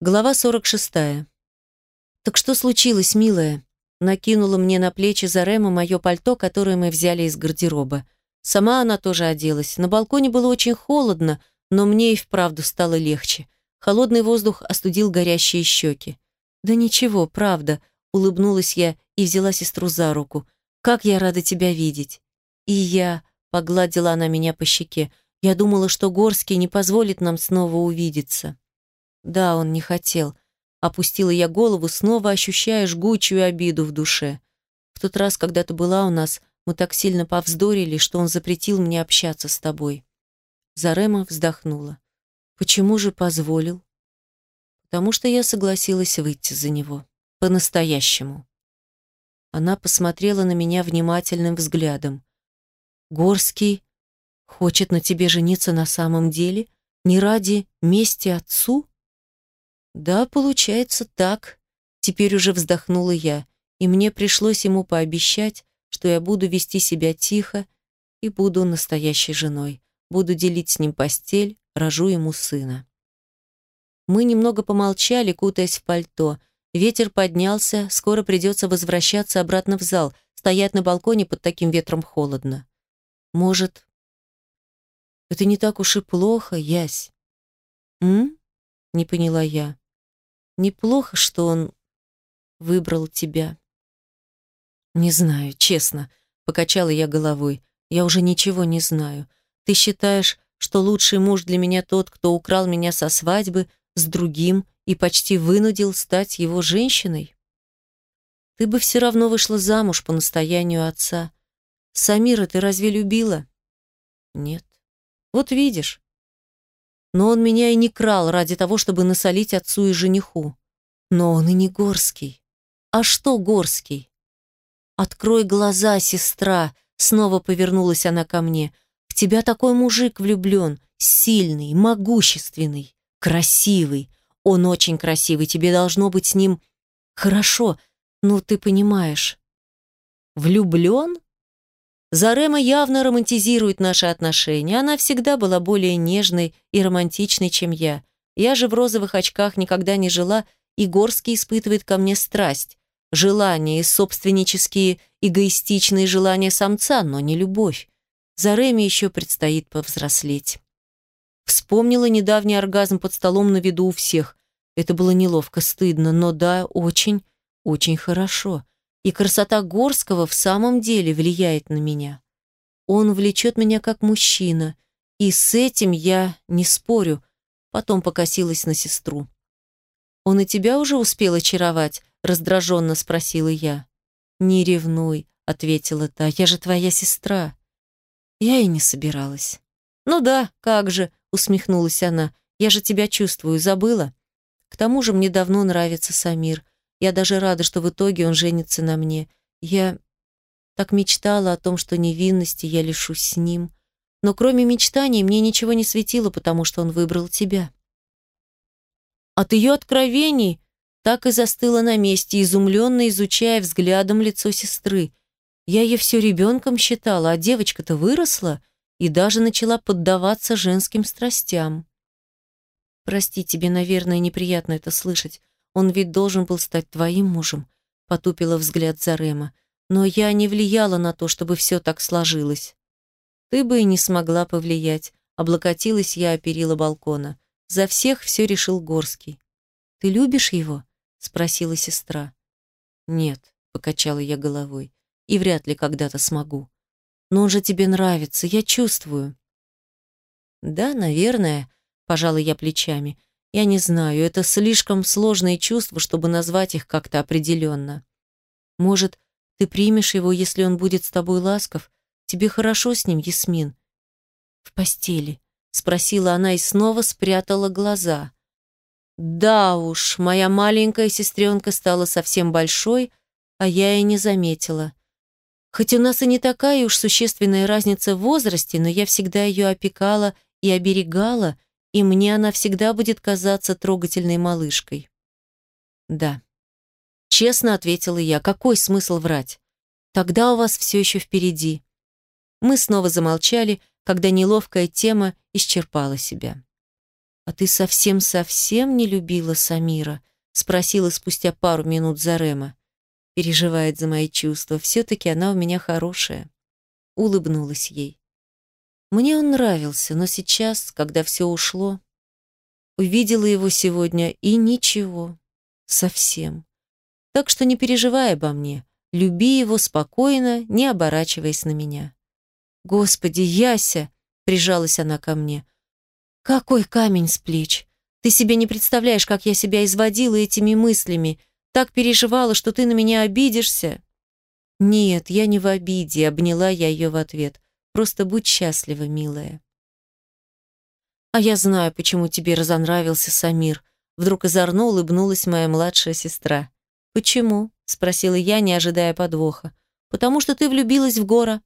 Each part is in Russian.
Глава 46. «Так что случилось, милая?» Накинула мне на плечи Зарема мое пальто, которое мы взяли из гардероба. Сама она тоже оделась. На балконе было очень холодно, но мне и вправду стало легче. Холодный воздух остудил горящие щеки. «Да ничего, правда», — улыбнулась я и взяла сестру за руку. «Как я рада тебя видеть!» «И я», — погладила она меня по щеке, — «я думала, что Горский не позволит нам снова увидеться». Да, он не хотел. Опустила я голову, снова ощущая жгучую обиду в душе. В тот раз, когда ты была у нас, мы так сильно повздорили, что он запретил мне общаться с тобой. Зарема вздохнула. Почему же позволил? Потому что я согласилась выйти за него. По-настоящему. Она посмотрела на меня внимательным взглядом. Горский хочет на тебе жениться на самом деле? Не ради мести отцу? Да, получается так. Теперь уже вздохнула я, и мне пришлось ему пообещать, что я буду вести себя тихо и буду настоящей женой. Буду делить с ним постель, рожу ему сына. Мы немного помолчали, кутаясь в пальто. Ветер поднялся, скоро придется возвращаться обратно в зал. Стоять на балконе под таким ветром холодно. Может, это не так уж и плохо, Ясь? М? Не поняла я. Неплохо, что он выбрал тебя. Не знаю, честно, покачала я головой. Я уже ничего не знаю. Ты считаешь, что лучший муж для меня тот, кто украл меня со свадьбы с другим и почти вынудил стать его женщиной? Ты бы все равно вышла замуж по настоянию отца. Самира ты разве любила? Нет. Вот видишь, но он меня и не крал ради того, чтобы насолить отцу и жениху. Но он и не Горский. А что Горский? «Открой глаза, сестра!» Снова повернулась она ко мне. «В тебя такой мужик влюблен, сильный, могущественный, красивый. Он очень красивый, тебе должно быть с ним хорошо, ну ты понимаешь». «Влюблен?» Зарема явно романтизирует наши отношения. Она всегда была более нежной и романтичной, чем я. Я же в розовых очках никогда не жила, и Горский испытывает ко мне страсть. Желание и собственнические, эгоистичные желания самца, но не любовь. Зареме еще предстоит повзрослеть. Вспомнила недавний оргазм под столом на виду у всех. Это было неловко, стыдно, но да, очень, очень хорошо и красота Горского в самом деле влияет на меня. Он влечет меня как мужчина, и с этим я не спорю, потом покосилась на сестру. «Он и тебя уже успел очаровать?» — раздраженно спросила я. «Не ревнуй», — ответила та, — «я же твоя сестра». Я и не собиралась. «Ну да, как же», — усмехнулась она, — «я же тебя чувствую, забыла? К тому же мне давно нравится Самир. Я даже рада, что в итоге он женится на мне. Я так мечтала о том, что невинности я лишусь с ним. Но кроме мечтаний мне ничего не светило, потому что он выбрал тебя. От ее откровений так и застыла на месте, изумленно изучая взглядом лицо сестры. Я ее все ребенком считала, а девочка-то выросла и даже начала поддаваться женским страстям. Прости, тебе, наверное, неприятно это слышать, он ведь должен был стать твоим мужем, потупила взгляд Зарема. Но я не влияла на то, чтобы все так сложилось. Ты бы и не смогла повлиять. Облокотилась я о балкона. За всех все решил Горский. Ты любишь его? спросила сестра. Нет, покачала я головой. И вряд ли когда-то смогу. Но он же тебе нравится, я чувствую. Да, наверное, пожала я плечами. Я не знаю, это слишком сложные чувства, чтобы назвать их как-то определенно. Может, ты примешь его, если он будет с тобой ласков? Тебе хорошо с ним, Ясмин? В постели, спросила она и снова спрятала глаза. Да уж, моя маленькая сестренка стала совсем большой, а я и не заметила. Хоть у нас и не такая уж существенная разница в возрасте, но я всегда ее опекала и оберегала, и мне она всегда будет казаться трогательной малышкой. Да. Честно ответила я, какой смысл врать? Тогда у вас все еще впереди. Мы снова замолчали, когда неловкая тема исчерпала себя. «А ты совсем-совсем не любила Самира?» спросила спустя пару минут Зарема. Переживает за мои чувства. Все-таки она у меня хорошая. Улыбнулась ей. Мне он нравился, но сейчас, когда все ушло, увидела его сегодня и ничего. Совсем. Так что не переживай обо мне. Люби его спокойно, не оборачиваясь на меня. «Господи, Яся!» — прижалась она ко мне. «Какой камень с плеч! Ты себе не представляешь, как я себя изводила этими мыслями. Так переживала, что ты на меня обидишься». «Нет, я не в обиде», — обняла я ее в ответ. «Просто будь счастлива, милая». «А я знаю, почему тебе разонравился Самир», — вдруг озорно улыбнулась моя младшая сестра. «Почему?» — спросила я, не ожидая подвоха. «Потому что ты влюбилась в Гора».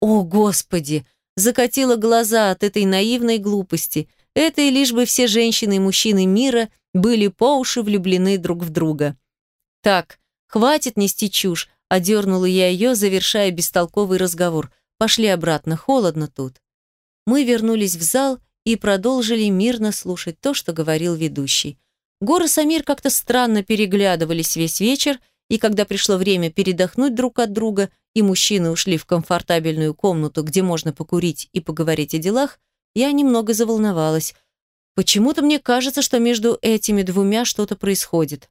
«О, Господи!» — закатила глаза от этой наивной глупости. Это и лишь бы все женщины и мужчины мира были по уши влюблены друг в друга. «Так, хватит нести чушь», — одернула я ее, завершая бестолковый разговор. «Пошли обратно, холодно тут». Мы вернулись в зал и продолжили мирно слушать то, что говорил ведущий. Гор и Самир как-то странно переглядывались весь вечер, и когда пришло время передохнуть друг от друга, и мужчины ушли в комфортабельную комнату, где можно покурить и поговорить о делах, я немного заволновалась. Почему-то мне кажется, что между этими двумя что-то происходит.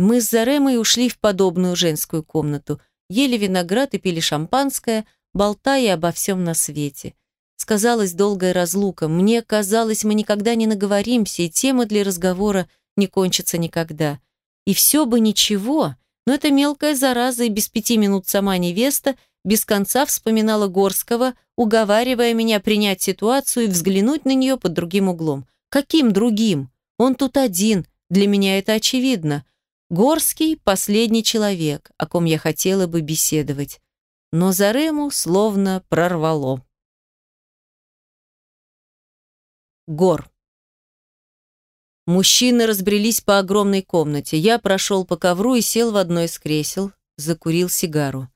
Мы с Заремой ушли в подобную женскую комнату, ели виноград и пили шампанское, болтая обо всем на свете. Сказалась долгая разлука. Мне казалось, мы никогда не наговоримся, и тема для разговора не кончится никогда. И все бы ничего, но эта мелкая зараза и без пяти минут сама невеста без конца вспоминала Горского, уговаривая меня принять ситуацию и взглянуть на нее под другим углом. Каким другим? Он тут один, для меня это очевидно. Горский – последний человек, о ком я хотела бы беседовать. Но Зарему словно прорвало. Гор. Мужчины разбрелись по огромной комнате. Я прошел по ковру и сел в одно из кресел, закурил сигару.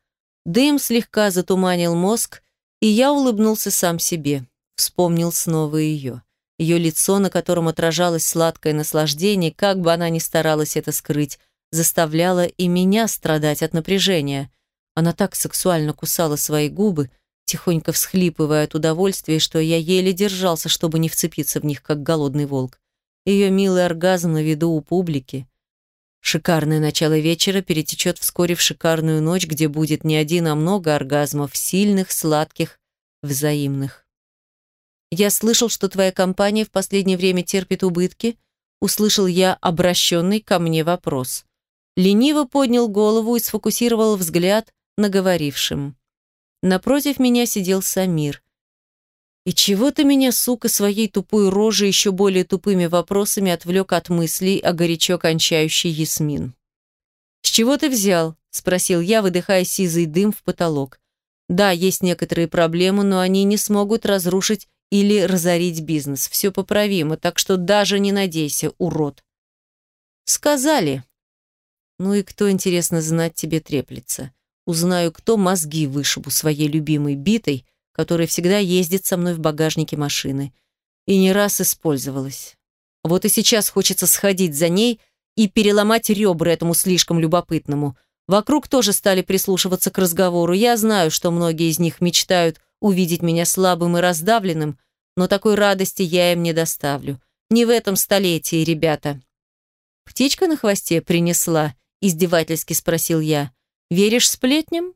Дым слегка затуманил мозг, и я улыбнулся сам себе. Вспомнил снова ее. Ее лицо, на котором отражалось сладкое наслаждение, как бы она ни старалась это скрыть, заставляло и меня страдать от напряжения. Она так сексуально кусала свои губы, тихонько всхлипывая от удовольствия, что я еле держался, чтобы не вцепиться в них, как голодный волк. Ее милый оргазм на виду у публики. Шикарное начало вечера перетечет вскоре в шикарную ночь, где будет не один, а много оргазмов, сильных, сладких, взаимных. «Я слышал, что твоя компания в последнее время терпит убытки», услышал я обращенный ко мне вопрос. Лениво поднял голову и сфокусировал взгляд на говорившем. Напротив меня сидел Самир. И чего ты меня, сука, своей тупой рожей еще более тупыми вопросами отвлек от мыслей о горячо кончающей Ясмин? «С чего ты взял?» – спросил я, выдыхая сизый дым в потолок. «Да, есть некоторые проблемы, но они не смогут разрушить или разорить бизнес. Все поправимо, так что даже не надейся, урод». «Сказали». «Ну и кто, интересно знать, тебе треплется? Узнаю, кто мозги вышибу своей любимой битой, которая всегда ездит со мной в багажнике машины. И не раз использовалась. Вот и сейчас хочется сходить за ней и переломать ребра этому слишком любопытному. Вокруг тоже стали прислушиваться к разговору. Я знаю, что многие из них мечтают увидеть меня слабым и раздавленным, но такой радости я им не доставлю. Не в этом столетии, ребята. «Птичка на хвосте принесла?» – издевательски спросил я. «Веришь сплетням?»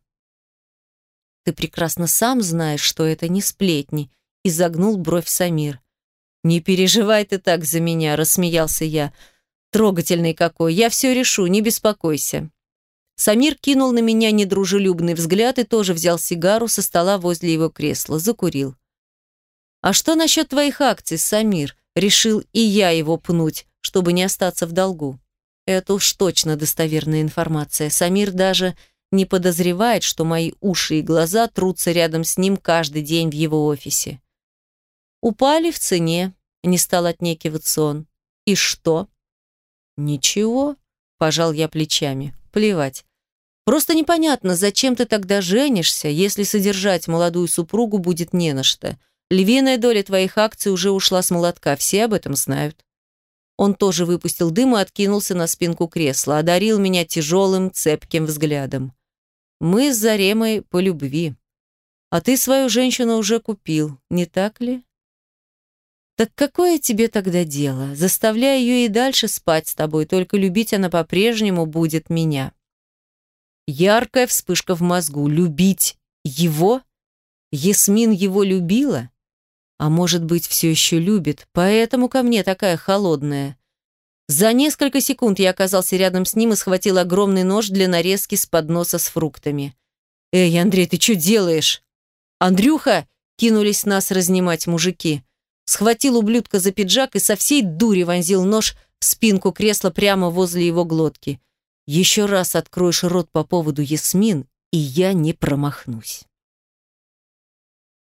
Ты прекрасно сам знаешь, что это не сплетни, изогнул бровь Самир. Не переживай ты так за меня, рассмеялся я. Трогательный какой, я все решу, не беспокойся. Самир кинул на меня недружелюбный взгляд и тоже взял сигару со стола возле его кресла, закурил. «А что насчет твоих акций, Самир?» Решил и я его пнуть, чтобы не остаться в долгу. Это уж точно достоверная информация. Самир даже не подозревает, что мои уши и глаза трутся рядом с ним каждый день в его офисе. Упали в цене, не стал отнекиваться он. И что? Ничего, пожал я плечами. Плевать. Просто непонятно, зачем ты тогда женишься, если содержать молодую супругу будет не на что. Львиная доля твоих акций уже ушла с молотка, все об этом знают. Он тоже выпустил дым и откинулся на спинку кресла, одарил меня тяжелым, цепким взглядом. Мы с Заремой по любви. А ты свою женщину уже купил, не так ли? Так какое тебе тогда дело? Заставляй ее и дальше спать с тобой, только любить она по-прежнему будет меня. Яркая вспышка в мозгу. Любить его? Ясмин его любила? А может быть, все еще любит, поэтому ко мне такая холодная. За несколько секунд я оказался рядом с ним и схватил огромный нож для нарезки с подноса с фруктами. «Эй, Андрей, ты что делаешь?» «Андрюха!» — кинулись нас разнимать мужики. Схватил ублюдка за пиджак и со всей дури вонзил нож в спинку кресла прямо возле его глотки. «Еще раз откроешь рот по поводу Ясмин, и я не промахнусь».